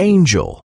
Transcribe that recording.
angel.